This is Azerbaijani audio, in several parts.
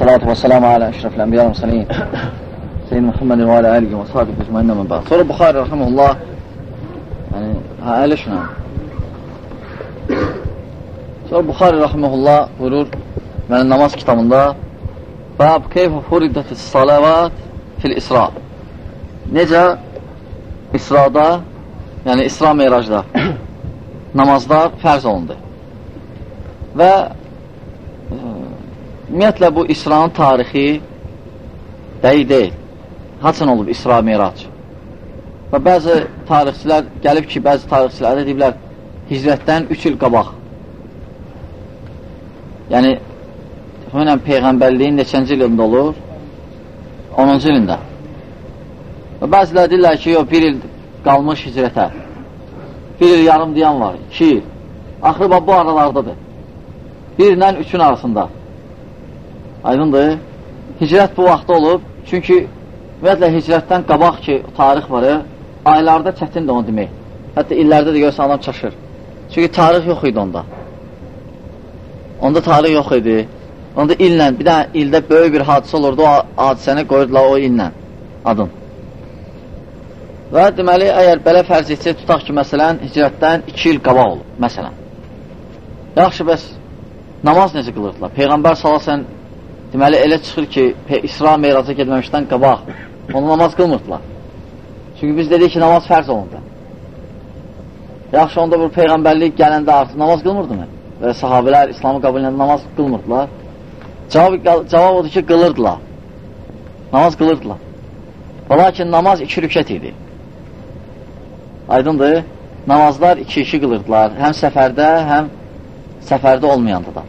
Salatu və salamu alə əşrəflə ənbiyə rəmsəliyin Seyyid Muhammedin və alə əlihi və sahibi ecmainlə mən bəq. Sonra Buxari rəhəməllah yəni, hə, ələ şuna. Sonra Buxari rəhəməllah buyurur mənim namaz kitabında Bəb keyfə furidəti salavat fil İsra Necə İsrada, yəni İsra meyracda namazlar fərz olundu. Və Ümumiyyətlə, bu İsranın tarixi dəqiq deyil. Haçın olub İsra Mirac? Və bəzi tarixçilər gəlib ki, bəzi tarixçilər deyiblər, hicrətdən 3 il qabaq. Yəni, təxminən Peyğəmbərliyin neçənci ilində olur? 10-cu ilində. Və bəzilər deyirlər ki, yox, bir il qalmış hicrətə. Bir il yarım deyən var, 2 il. Axırı bu aralardadır. Bir ilə üçün arasında. Aydındır. Hicrət bu vaxtda olub. Çünki ümumiyyətlə hicrətdən qabaq ki, tarix var, aylarda çətindir onu demək. Hətta illərdə də görsən adam çaşır. Çünki tarix yox idi onda. Onda tarix yox idi. Onda illə, bir dənə ildə böyük bir hadisə olurdu, o hadisəni qoyurdular o illə adın. Və deməli, əgər belə fərz etsək, tutaq ki, məsələn, hicrətdən 2 il qabaq olub, məsələn. Yaxşı, bəs namaz necə qılırdılar? Peyğəmbər salasən Deməli, elə çıxır ki, İsra meyraca gedməmişdən qabaq onu namaz qılmırdılar. Çünki biz dedik ki, namaz fərz olundu. Yaxşı, onda bu Peyğəmbərlik gələndə artıq namaz qılmırdımı? Və sahabələr İslamı qəbul edəndə namaz qılmırdılar. Cavab, cavab odur ki, qılırdılar. Namaz qılırdılar. Və lakin namaz iki rükət idi. Aydındır, namazlar iki-iki qılırdılar. Həm səfərdə, həm səfərdə olmayanda da.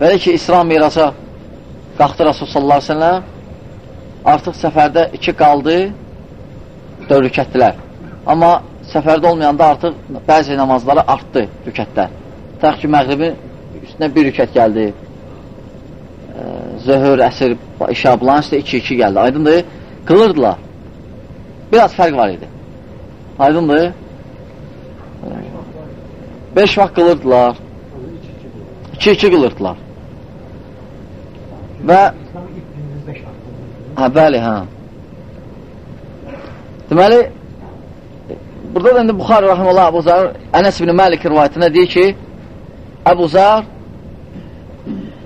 Belə ki, İsra meyraca qalxdı Rasul sallallahu aleyhi ve sellem artıq səfərdə iki qaldı dörd rükətdilər. Amma səfərdə olmayanda artıq bəzi namazları artdı rükətlər. Təx ki, məğribin üstünə bir rükət gəldi. Zöhür, əsr, işə, bulan üstə 2-2 gəldi. Aydındır? Qılırdılar. Biraz fərq var idi. Aydındır? 5 vaxt qılırdılar. 2-2 qılırdılar. Və Hə, bəli, hə. Deməli, burada da indi Buxar Rahimullah Əbu Zər Ənəs ibn Məlik rivayətində deyir ki, Əbu Zər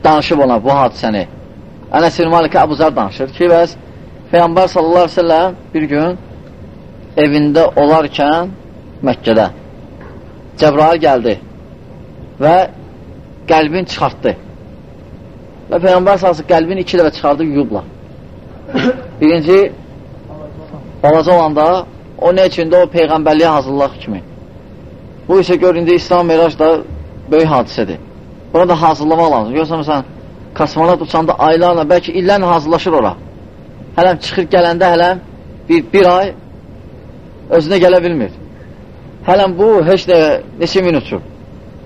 danışıb ona bu hadisəni. Ənəs ibn Məlik Əbu Zər danışır ki, bəs Peyyambar sallallahu aleyhi ve sellem bir gün evində olarkən Məkkədə Cəbrail gəldi və qəlbin çıxartdı. Və Peyğəmbər salsı qəlbini iki dəfə çıxardıb yuyublar. Birinci, balaca olanda o nə içində o Peyğəmbərliyə hazırlıq kimi. Bu isə gör, indi İslam Merac da böyük hadisədir. Buna da hazırlamaq lazım. Yoxsa məsələn, kosmonat uçanda aylarla, bəlkə illərlə hazırlaşır ora. Hələm çıxır gələndə hələm bir, bir ay özünə gələ bilmir. Hələm bu heç də neçə min uçur.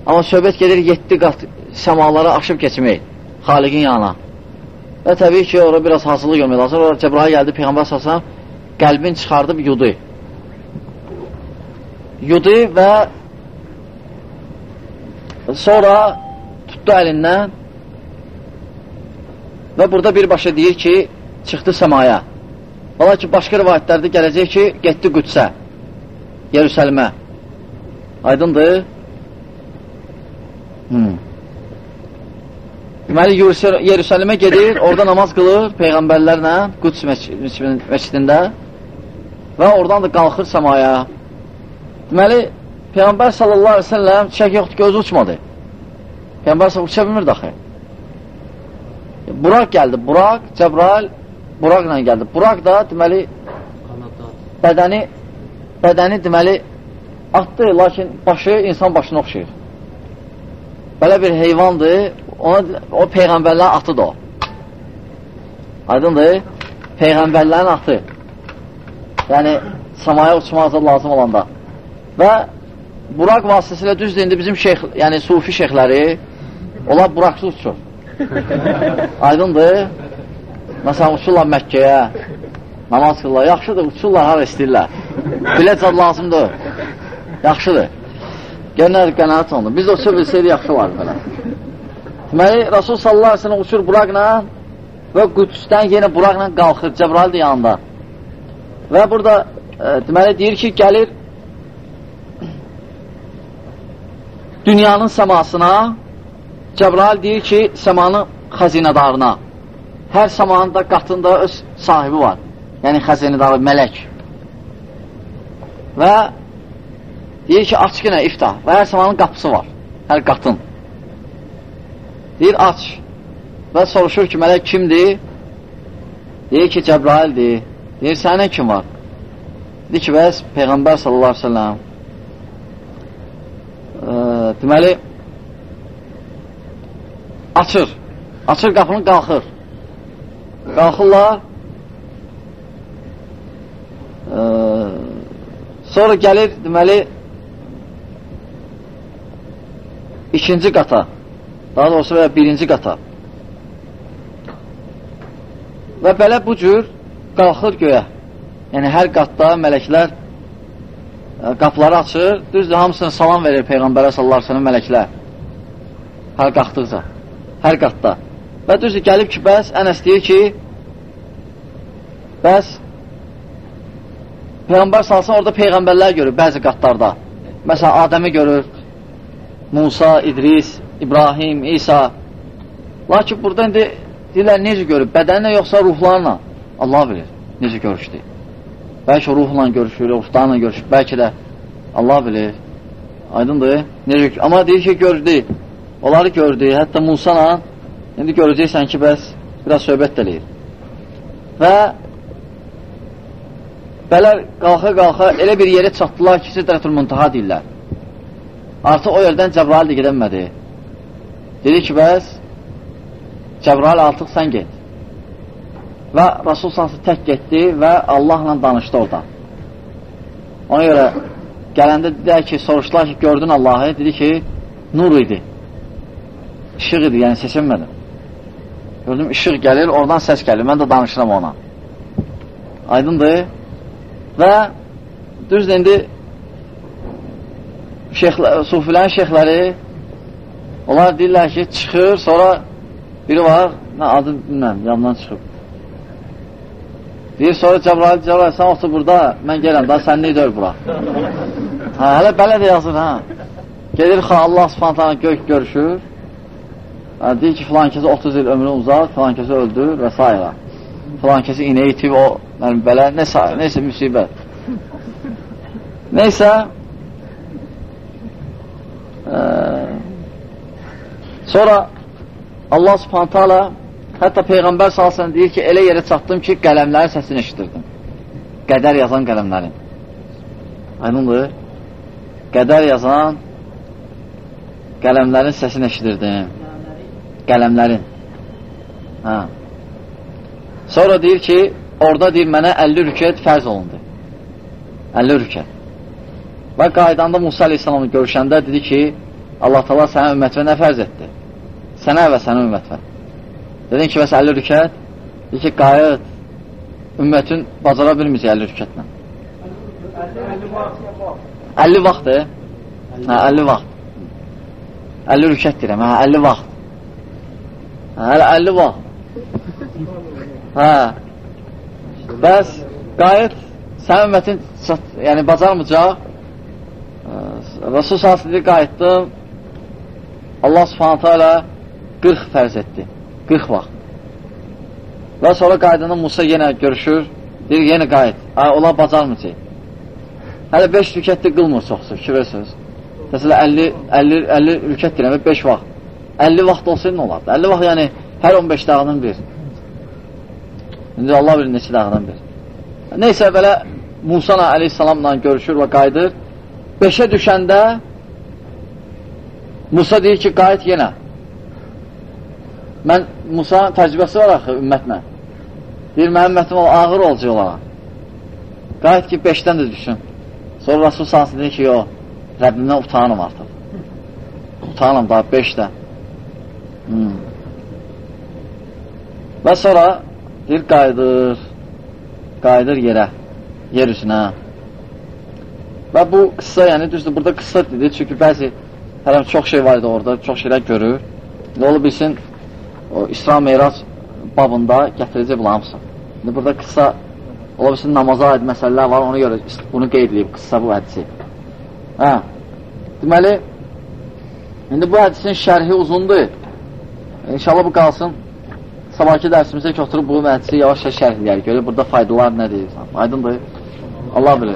Amma söhbət gedir 7 qat səmalara aşıb keçmək. Xaliqin yanına. Və təbii ki, orada biraz hazırlıq görmək lazım. Orada Cəbrail gəldi, Peyğəmbər səsəm qəlbin çıxardıb yudu. Yudu və sonra tutdu əlindən və burada birbaşa deyir ki, çıxdı səmaya. Ola ki, başqa rivayətlərdə gələcək ki, getdi Qüdsə, Yerüsəlmə. Aydındır? Hmm. Deməli, Yerüsəlimə gedir, orada namaz qılır Peyğəmbərlərlə Quds məscidində və oradan da qalxır səmaya. Deməli, Peyğəmbər sallallahu aleyhi ve sellem çək yoxdur ki, özü uçmadı. Peyğəmbər sallallahu uça bilmirdi axı. Buraq gəldi, Buraq, Cəbrail Buraqla gəldi. Buraq da deməli bədəni bədəni deməli atdı, lakin başı insan başına oxşayır. Belə bir heyvandır, ona, o Peyğəmbərlərin atıdır o. Aydındır? Peyğəmbərlərin atı. Yəni, samaya uçmazda lazım olanda. Və Buraq vasitəsilə düzdür, indi bizim şeyx, yəni sufi şeyxləri, onlar Buraqsız uçur. Aydındır? Məsələn, uçurlar Məkkəyə, namaz qılırlar, yaxşıdır, uçurlar, hara istəyirlər. Bilət lazımdır, yaxşıdır. Gələnlər qənaət olunur. Biz də uçur bilsəydik, yaxşı var belə. Deməli, Rasul sallallahu aleyhi uçur buraqla və Qüdsdən yenə Buraqla qalxır, Cəbrail də yanında. Və burada e, deməli deyir ki, gəlir dünyanın səmasına Cəbrail deyir ki, səmanın xəzinədarına hər səmanın da qatında öz sahibi var. Yəni xəzinədarı, mələk. Və deyir ki, aç yenə iftah və hər səmanın qapısı var. Hər qatın. Deyir, aç. Və soruşur ki, mələk kimdir? Deyir ki, Cəbraildir. Deyir, sənin kim var? Deyir ki, bəs Peyğəmbər sallallahu aleyhi ve sellem e, deməli açır. Açır qapını, qalxır. Qalxırlar. E, sonra gəlir, deməli ikinci qata. Daha doğrusu və birinci qata. Və belə bu cür qalxır göyə. Yəni, hər qatda mələklər e, qapıları açır, düzdür, hamısına salam verir Peyğəmbərə sallallahu aleyhi mələklər. Hər qalxdıqca, hər qatda. Və düzdür, gəlib ki, bəs Ənəs deyir ki, bəs Peyğəmbər salsın, orada Peyğəmbərlər görür bəzi qatlarda. Məsələn, Adəmi görür, Musa, İdris, İbrahim, İsa. Lakin burada indi deyirlər, necə görür? Bədənlə yoxsa ruhlarla? Allah bilir, necə görüşdü. Bəlkə ruhla görüşür, ruhlarla görüşür, bəlkə də Allah bilir. Aydındır. Necə? Amma deyir ki, gördü. Onları gördü. Hətta Musa'la indi görəcəksən ki, bəs biraz söhbət dəliyir. Və belə qalxa-qalxa elə bir yerə çatdılar ki, Sidratul Muntaha deyirlər. Artıq o yerdən Cəbrail də gedənmədi. Dedi ki, bəs Cəbrail artıq sən get. Və Rasul sansı tək getdi və Allahla danışdı orada. Ona görə gələndə dedilər ki, soruşdular ki, gördün Allahı? Dedi ki, nur idi. İşıq idi, yəni seçilmədim. Gördüm, işıq gəlir, oradan səs gəlir. Mən də danışıram ona. Aydındır. Və düzdür, indi şeyxlə, sufilərin şeyxləri onlar deyirlər ki, çıxır, sonra biri var, nə adı bilməm, yandan çıxıb. Deyir, sonra Cəbrail, Cəbrail, sən otur burada, mən gələm, daha sən neydə öl bura. Hə, hələ belə də yazır, hə. Gedir, xa, Allah subhanətlə gök görüşür. Hə, deyir ki, filan kəsi 30 il ömrü uzat, filan kəsi öldür və s. Filan kəsi inəyi itib, o, yəni belə, nə s. Neysə, müsibət. Neysə, ə, sonra Allah subhanətə alə Hətta Peyğəmbər salsan deyir ki, elə yerə çatdım ki, qələmlərin səsini eşitirdim. Qədər yazan qələmlərin. Aynındır. Qədər yazan qələmlərin səsini eşitirdim. Qələmlərin. Hə. Sonra deyir ki, orada deyir, mənə 50 rükət fərz olundu. 50 rükət. Və qaydanda Musa aleyhissalamı görüşəndə dedi ki, Allah tala sənə ümmətvə nə fərz etdi? Sənə və sənə ümmətvə. Dedin ki, bəs 50 rükət? Deyir ki, qayıt, ümmətin bacara bilməyəcək 50 rükətlə. 50 vaxtdır. Hə, 50 vaxt. 50 rükət deyirəm, hə, 50 vaxt. Hə, hələ 50 vaxt. Hə. Bəs qayıt, sən ümmətin yəni bacarmayacaq. Rasul sallallahu qayıtdım. Allah Subhanahu taala 40 fərz etdi. 40 vaxt. Və sonra qaydanda Musa yenə görüşür, deyir, yenə qayıt. Ay, onlar bacarmayacaq. Hələ 5 rükətdə qılmır çoxsu, fikir verirsiniz. Məsələn, 50, 50, 50 rükət deyirəm, 5 vaxt. 50 vaxt olsaydı nə olardı? 50 vaxt yəni hər 15 dağının bir. İndi Allah bilir neçə dağının bir. Neysə, belə Musa aleyhissalamla görüşür və qayıdır. 5-ə düşəndə Musa deyir ki, qayıt yenə. Mən Musa təcrübəsi var axı ümmətlə. Deyir, mənim ümmətim ağır olacaq onlara. Qayıt ki, beşdən də düşün. Sonra Rasul sansı deyir ki, yox, Rəbbimdən utanım artıq. Utanım daha beşdə. Hmm. Və sonra deyir, qayıdır, qayıdır yerə, yer üzünə. Və bu qıssa, yəni düzdür, burada qıssa dedir, çünki bəzi hələm çox şey var idi orada, çox şeylər görür. Ne olub bilsin, o İsra Meyrac babında gətirəcək bunların hamısı. İndi burada qısa ola bilsin namaza aid məsələlər var, ona görə bunu qeyd edib qısa bu hədisi. Hə. Deməli, indi bu hədisin şərhi uzundur. İnşallah bu qalsın. Sabahki dərsimizdə ki, oturub bu hədisi yavaş-yavaş şərhləyək. Görək burada faydalar nədir? Aydındır. Allah bilir.